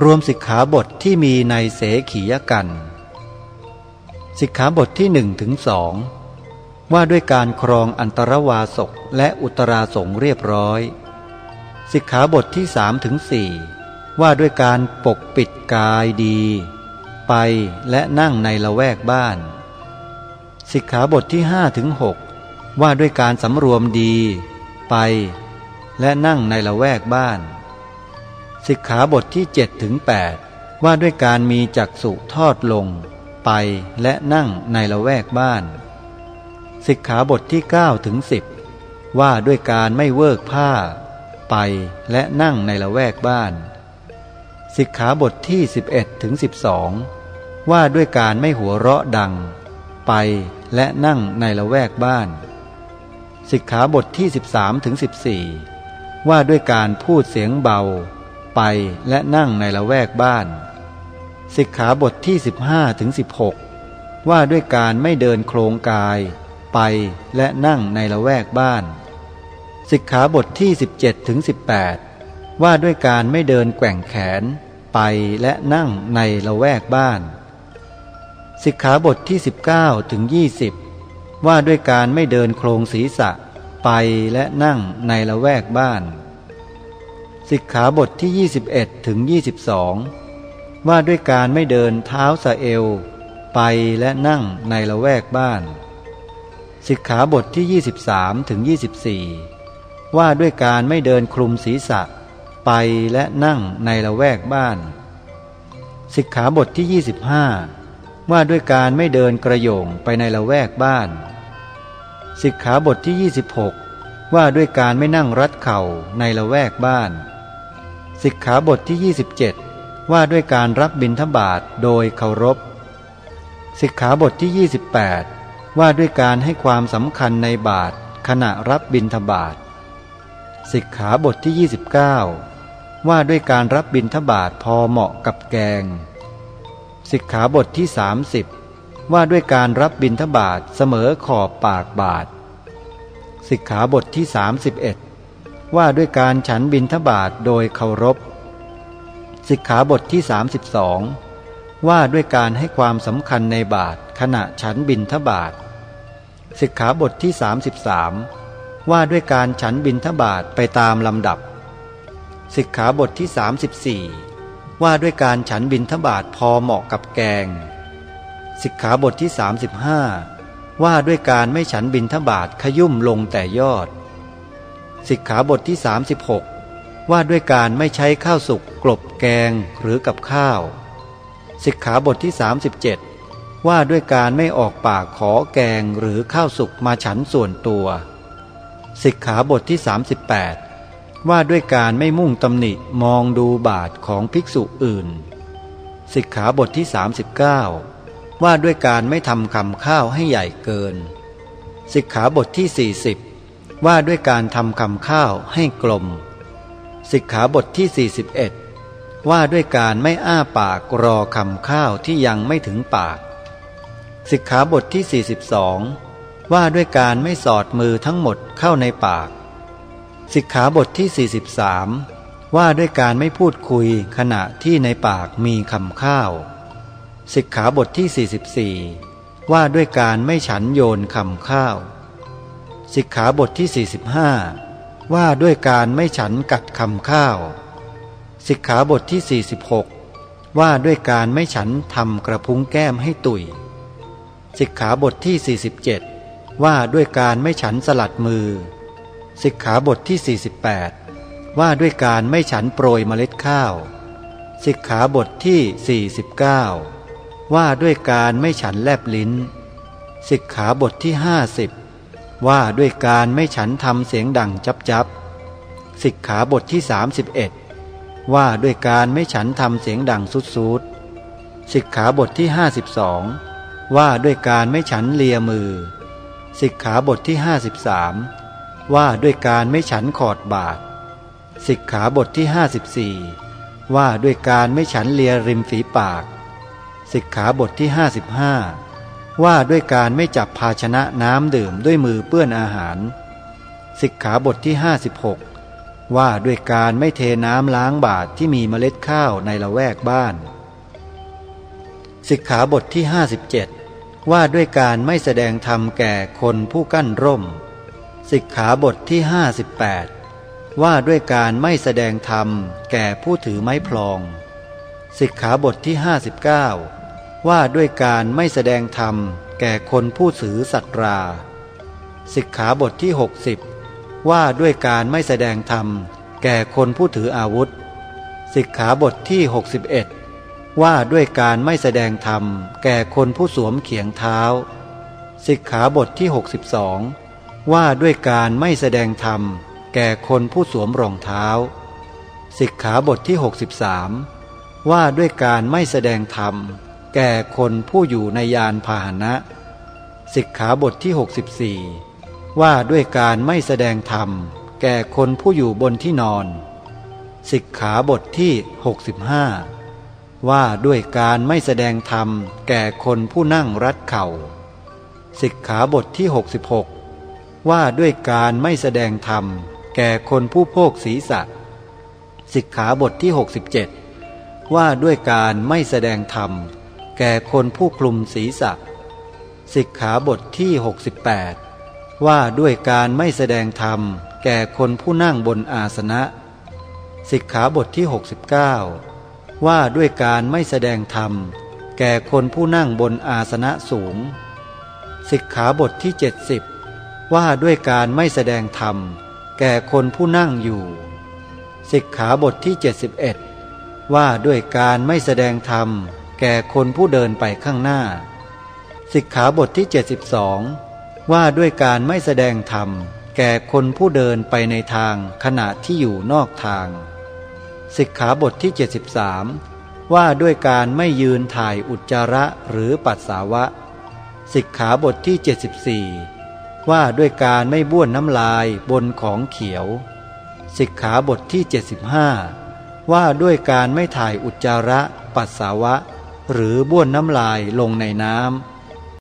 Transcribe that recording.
รวมสิกขาบทที่มีในเสขียกัน สิกขาบทที่หนึ่งถึงสองว่าด้วยการครองอันตรวาสกและอุตราสงเรียบร้อย สิกขาบทที่สามถึงสี่ว่าด้วยการปกปิดกายดี ไปและนั่งในละแวกบ้าน สิกขาบทที่ห้าถึงหกว่าด้วยการสำรวมดี ไป และนั่งในละแวกบ้าน สิกขาบทที่7ถึง8ว่าด้วยการมีจักสุทอดลง ไปและนั่งในละแวกบ้าน สิกขาบทที่9ถึง10 ว่าด้วยการไม่เวิกผ้า ไปและนั่งในละแวกบ้าน สิกขาบทที่ 11ถึง12 ว่าด้วยการไม่หัวเราะดัง ไปและนั่งในละแวกบ้าน สิกขาบทที่ 13ถึง14 ว่าด้วยการพูดเสียงเบา ไปและนั่งในละแวกบ้าน สิกขาบทที่ 15ถึง16 ว่าด้วยการไม่เดินโครงกาย ไปและนั่งในละแวกบ้าน สิกขาบทที่ 17ถึง18 ว่าด้วยการไม่เดินแกว่งแขน ไปและนั่งในละแวกบ้าน สิกขาบทที่ 19ถึง20 ว่าด้วยการไม่เดินโครงศีรษะ ไปและนั่งในละแวกบ้าน สิกขาบทที่ 21ถึง22 ว่าด้วยการไม่เดินเท้าสะเอว ไปและนั่งในละแวกบ้าน สิกขาบทที่ 23ถึง24 ว่าด้วยการไม่เดินคลุมศีรษะ ไปและนั่งในละแวกบ้าน สิกขาบทที่ 25 ว่าด้วยการไม่เดินกระโยงไปในละแวกบ้าน สิกขาบทที่ 26ว่าด้วยการไม่นั่งรัดเข่าในละแวกบ้าน สิกขาบทที่ 27 ว่าด้วยการรับบิณฑบาตโดยเคารพ สิกขาบทที่ 28 ว่าด้วยการให้ความสำคัญในบาทขณะรับบิณฑบาตสิกขาบทที่ 29 ว่าด้วยการรับบิณฑบาตพอเหมาะกับแกง สิกขาบทที่ 30 ว่าด้วยการรับบิณฑบาตเสมอขอบปากบาทสิกขาบทที่ 31 ว่าด้วยการฉันบิณฑบาตโดยเคารพ สิกขาบทที่ 32 ว่าด้วยการให้ความสำคัญในบาทขณะฉันบิณฑบาตสิกขาบทที่ 33 ว่าด้วยการฉันบิณฑบาตไปตามลำดับ สิกขาบทที่ 34 ว่าด้วยการฉันบิณฑบาตพอเหมาะกับแกง สิกขาบทที่ 35 ว่าด้วยการไม่ฉันบินทบาทขยุ่มลงแต่ยอด สิกขาบทที่ 36 ว่าด้วยการไม่ใช้ข้าวสุกกลบแกงหรือกับข้าว สิกขาบทที่ 37 ว่าด้วยการไม่ออกปากขอแกงหรือข้าวสุกมาฉันส่วนตัว สิกขาบทที่ 38 ว่าด้วยการไม่มุ่งตำหนิมองดูบาทของภิกษุอื่น สิกขาบทที่ 39 ว่าด้วยการไม่ทำคำข้าวให้ใหญ่เกิน สิกขาบทที่ 40 ว่าด้วยการทำคำข้าวให้กลม สิกขาบทที่ 41 ว่าด้วยการไม่อ้าปากรอคำข้าวที่ยังไม่ถึงปาก สิกขาบทที่ 42 ว่าด้วยการไม่สอดมือทั้งหมดเข้าในปาก สิกขาบทที่ 43 ว่าด้วยการไม่พูดคุยขณะที่ในปากมีคำข้าว สิกขาบทที่ 44 ว่าด้วยการไม่ฉันโยนคำข้าว สิกขาบทที่ 45 ว่าด้วยการไม่ฉันกัดคำข้าว สิกขาบทที่ 46 ว่าด้วยการไม่ฉันทำกระพุ้งแก้มให้ตุยสิกขาบทที่ 47 ว่าด้วยการไม่ฉันสลัดมือ สิกขาบทที่ 48 ว่าด้วยการไม่ฉันโปรยเมล็ดข้าว สิกขาบทที่ 49 ว่าด้วยการไม่ฉันแลบลิ้น สิกขาบทที่ห้าสิบ ว่าด้วยการไม่ฉันทำเสียงดังจับจับสิกขาบทที่สามิบเอ็ดว่าด้วยการไม่ฉันทำเสียงดังสุดสูดสิกขาบทที่ห้าสิบองว่าด้วยการไม่ฉันเลียมือ สิกขาบทที่ห้าสิบามว่าด้วยการไม่ฉันขอดบาทสิกขาบทที่ห้าสิบี่ว่าด้วยการไม่ฉันเลียริมฝีปาก สิกขาบทที่ 55 ว่าด้วยการไม่จับภาชนะน้ำดื่มด้วยมือเปื้อนอาหาร สิกขาบทที่ 56 ว่าด้วยการไม่เทน้ำล้างบาตรที่มีเมล็ดข้าวในละแวกบ้าน สิกขาบทที่ 57 ว่าด้วยการไม่แสดงธรรมแก่คนผู้กั้นร่ม สิกขาบทที่ 58 ว่าด้วยการไม่แสดงธรรมแก่ผู้ถือไม้พลอง สิกขาบทที่ 59 ว่าด้วยการไม่แสดงธรรมแก่คนผู้ถือสัตรา สิกขาบทที่ 60 ว่าด้วยการไม่แสดงธรรมแก่คนผู้ถืออาวุธ สิกขาบทที่ 61 ว่าด้วยการไม่แสดงธรรมแก่คนผู้สวมเขียงเท้า สิกขาบทที่ 62 ว่าด้วยการไม่แสดงธรรมแก่คนผู้สวมรองเท้า สิกขาบทที่ 63 ว่าด้วยการไม่แสดงธรรม แก่คนผู้อยู่ในยานพาหนะ สิกขาบทที่ 64 ว่าด้วยการไม่แสดงธรรม แก่คนผู้อยู่บนที่นอน สิกขาบทที่ 65 ว่าด้วยการไม่แสดงธรรม แก่คนผู้นั่งรัดเข่า สิกขาบทที่ 66 ว่าด้วยการไม่แสดงธรรม แก่คนผู้โภคศีรษะ สิกขาบทที่ 67ว่าด้วยการไม่แสดงธรรม แก่คนผู้คลุมศีรษะ สิกขาบทที่ 68 ว่าด้วยการไม่แสดงธรรม แก่คนผู้นั่งบนอาสนะ สิกขาบทที่ 69 ว่าด้วยการไม่แสดงธรรม แก่คนผู้นั่งบนอาสนะสูง สิกขาบทที่ 70 ว่าด้วยการไม่แสดงธรรม แก่คนผู้นั่งอยู่ สิกขาบทที่ 71 ว่าด้วยการไม่แสดงธรรม แก่คนผู้เดินไปข้างหน้า สิกขาบทที่ 72 ว่าด้วยการไม่แสดงธรรม แก่คนผู้เดินไปในทางขณะที่อยู่นอกทาง สิกขาบทที่ 73 ว่าด้วยการไม่ยืนถ่ายอุจจาระหรือปัสสาวะ สิกขาบทที่ 74 ว่าด้วยการไม่บ้วนน้ำลายบนของเขียว สิกขาบทที่ 75ว่าด้วยการไม่ถ่ายอุจจาระ ปัสสาวะ หรือบ้วนน้ำลายลงในน้ำ